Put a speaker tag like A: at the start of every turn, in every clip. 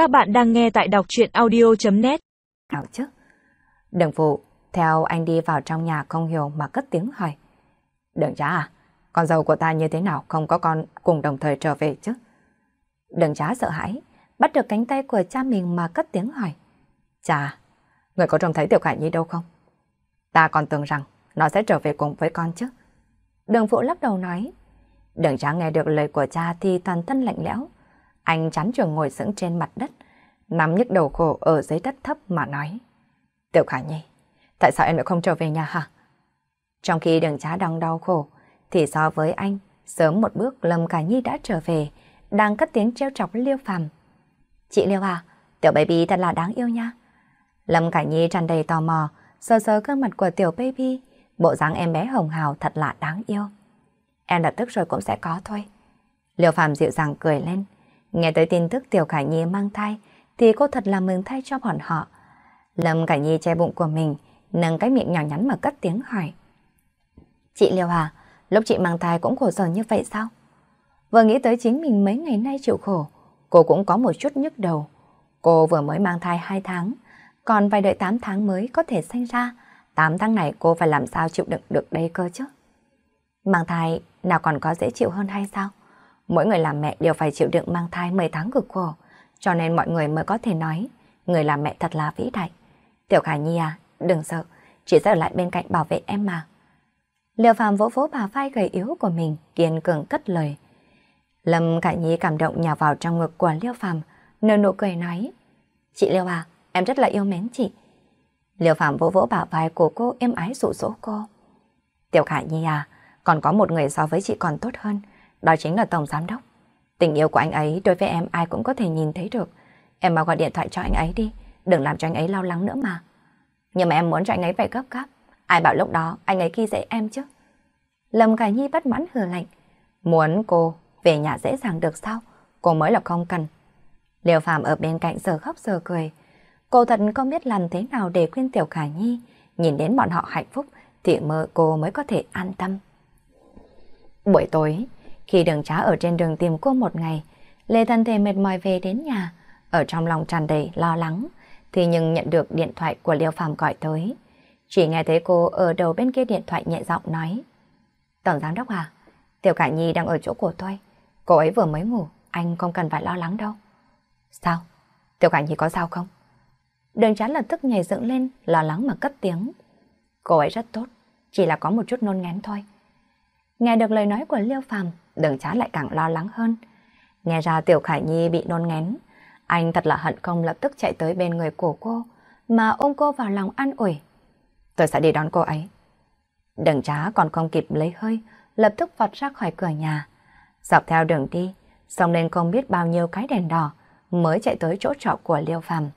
A: Các bạn đang nghe tại đọc chuyện audio.net
B: Nào chứ? Đường phụ, theo anh đi vào trong nhà không hiểu mà cất tiếng hỏi. Đường trá à, con dâu của ta như thế nào không có con cùng đồng thời trở về chứ? Đường trá sợ hãi, bắt được cánh tay của cha mình mà cất tiếng hỏi. Chà, người có trông thấy Tiểu Khải Nhi đâu không? Ta còn tưởng rằng nó sẽ trở về cùng với con chứ. Đường phụ lắc đầu nói. Đường trá nghe được lời của cha thì toàn thân lạnh lẽo. Anh chán trường ngồi sững trên mặt đất, nắm nhức đầu khổ ở dưới đất thấp mà nói. Tiểu Khả Nhi, tại sao em lại không trở về nhà hả? Trong khi đường trá đang đau khổ, thì so với anh, sớm một bước Lâm Khả Nhi đã trở về, đang cất tiếng treo chọc Liêu Phàm. Chị Liêu à, tiểu baby thật là đáng yêu nha. Lâm Khả Nhi tràn đầy tò mò, sờ sờ gương mặt của tiểu baby, bộ dáng em bé hồng hào thật là đáng yêu. Em lập tức rồi cũng sẽ có thôi. Liêu Phàm dịu dàng cười lên, nghe tới tin tức tiểu Khả Nhi mang thai, thì cô thật là mừng thay cho bọn họ. Lâm Khả Nhi che bụng của mình, nâng cái miệng nhỏ nhắn mà cất tiếng hỏi. Chị Liêu à, lúc chị mang thai cũng khổ sở như vậy sao? Vừa nghĩ tới chính mình mấy ngày nay chịu khổ, cô cũng có một chút nhức đầu. Cô vừa mới mang thai 2 tháng, còn phải đợi 8 tháng mới có thể sinh ra. 8 tháng này cô phải làm sao chịu đựng được đây cơ chứ? Mang thai nào còn có dễ chịu hơn hay sao? Mỗi người làm mẹ đều phải chịu đựng mang thai 10 tháng cực khổ, cho nên mọi người mới có thể nói người làm mẹ thật là vĩ đại. Tiểu Khả Nhi à, đừng sợ, chị sẽ ở lại bên cạnh bảo vệ em mà. Liêu Phàm vỗ vỗ bà vai gầy yếu của mình, kiên cường cất lời. Lâm Khả Nhi cảm động nhào vào trong ngực của Liêu Phàm, nở nụ cười nói: "Chị Liêu à, em rất là yêu mến chị." Liêu Phàm vỗ vỗ bà vai của cô êm ái dụ dỗ cô. "Tiểu Khả Nhi à, còn có một người so với chị còn tốt hơn, đó chính là Tổng Giám Đốc. Tình yêu của anh ấy đối với em ai cũng có thể nhìn thấy được. Em mà gọi điện thoại cho anh ấy đi, đừng làm cho anh ấy lo lắng nữa mà. Nhưng mà em muốn cho anh ấy phải gấp gáp. Ai bảo lúc đó anh ấy khi dễ em chứ? Lâm Khải Nhi bất mãn hờ lạnh. Muốn cô về nhà dễ dàng được sao? Cô mới là không cần. Liêu Phạm ở bên cạnh giờ khóc giờ cười. Cô thật không biết làm thế nào để khuyên Tiểu Khải Nhi. Nhìn đến bọn họ hạnh phúc thì mơ cô mới có thể an tâm. Buổi tối, khi đường trá ở trên đường tìm cô một ngày, Lê thân thể mệt mỏi về đến nhà, ở trong lòng tràn đầy lo lắng, thì nhưng nhận được điện thoại của Liêu Phàm gọi tới. Chỉ nghe thấy cô ở đầu bên kia điện thoại nhẹ giọng nói. Tổng giám đốc à, Tiểu Cả Nhi đang ở chỗ của tôi. Cô ấy vừa mới ngủ, anh không cần phải lo lắng đâu. Sao? Tiểu Cả Nhi có sao không? Đường chán lập tức nhảy dựng lên, lo lắng mà cất tiếng. Cô ấy rất tốt, chỉ là có một chút nôn ngén thôi. Nghe được lời nói của Liêu Phàm, đường Trá lại càng lo lắng hơn. Nghe ra Tiểu Khải Nhi bị nôn ngén, anh thật là hận không lập tức chạy tới bên người của cô, mà ôm cô vào lòng an ủi. Tôi sẽ đi đón cô ấy. Đường trá còn không kịp lấy hơi, lập tức vọt ra khỏi cửa nhà. Dọc theo đường đi, xong lên không biết bao nhiêu cái đèn đỏ, mới chạy tới chỗ trọ của Liêu Phàm.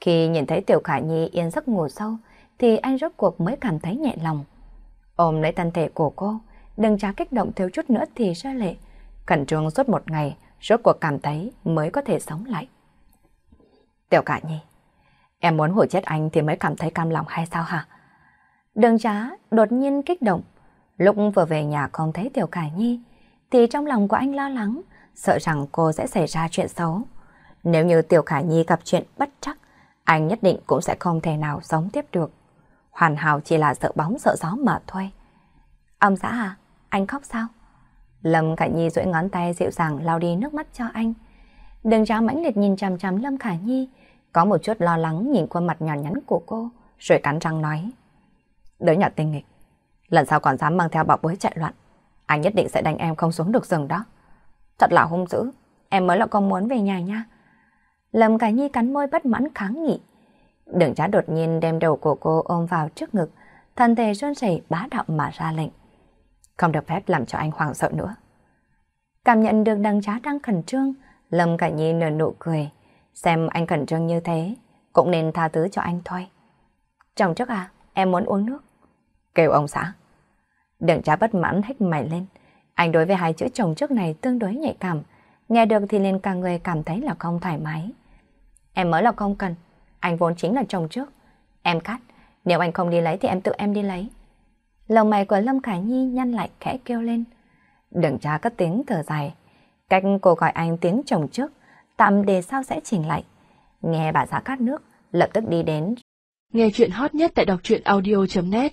B: Khi nhìn thấy Tiểu Khải Nhi yên giấc ngủ sâu, thì anh rốt cuộc mới cảm thấy nhẹ lòng. Ôm lấy thân thể của cô, đừng trá kích động thiếu chút nữa thì ra lệ. Cẩn trương suốt một ngày, rốt cuộc cảm thấy mới có thể sống lại. Tiểu cả Nhi, em muốn hủy chết anh thì mới cảm thấy cam lòng hay sao hả? Đường trá đột nhiên kích động. Lúc vừa về nhà không thấy Tiểu Khải Nhi, thì trong lòng của anh lo lắng, sợ rằng cô sẽ xảy ra chuyện xấu. Nếu như Tiểu Khải Nhi gặp chuyện bất trắc, anh nhất định cũng sẽ không thể nào sống tiếp được. Hoàn hảo chỉ là sợ bóng sợ gió mà thôi. Ông xã à, anh khóc sao? Lâm Khả Nhi duỗi ngón tay dịu dàng lau đi nước mắt cho anh. Đường trá mãnh liệt nhìn chằm chằm Lâm Khả Nhi, có một chút lo lắng nhìn khuôn mặt nhỏ nhắn của cô, rồi cắn răng nói. Đứa nhỏ tinh nghịch, lần sau còn dám mang theo bảo bối chạy loạn, anh nhất định sẽ đánh em không xuống được rừng đó. Thật là hung dữ, em mới là con muốn về nhà nha. Lâm Khả Nhi cắn môi bất mãn kháng nghị. Đường trá đột nhiên đem đầu của cô ôm vào trước ngực, thân thể run rẩy bá đạo mà ra lệnh. Không được phép làm cho anh hoảng sợ nữa. Cảm nhận được đằng trá đang khẩn trương, Lâm cả Nhi nở nụ cười. Xem anh khẩn trương như thế, cũng nên tha thứ cho anh thôi. Chồng trước à, em muốn uống nước. Kêu ông xã. Đừng trá bất mãn hách mày lên. Anh đối với hai chữ chồng trước này tương đối nhạy cảm. Nghe được thì liền cả người cảm thấy là không thoải mái. Em mới là không cần. Anh vốn chính là chồng trước. Em cắt. Nếu anh không đi lấy thì em tự em đi lấy. Lòng mày của Lâm Khải Nhi nhăn lại khẽ kêu lên. Đừng tra cất tiếng thở dài. Cách cô gọi anh tiếng chồng trước tạm để sau sẽ chỉnh lại. Nghe bà Giá cát nước, lập tức đi đến.
A: Nghe chuyện hot nhất tại đọc truyện audio.net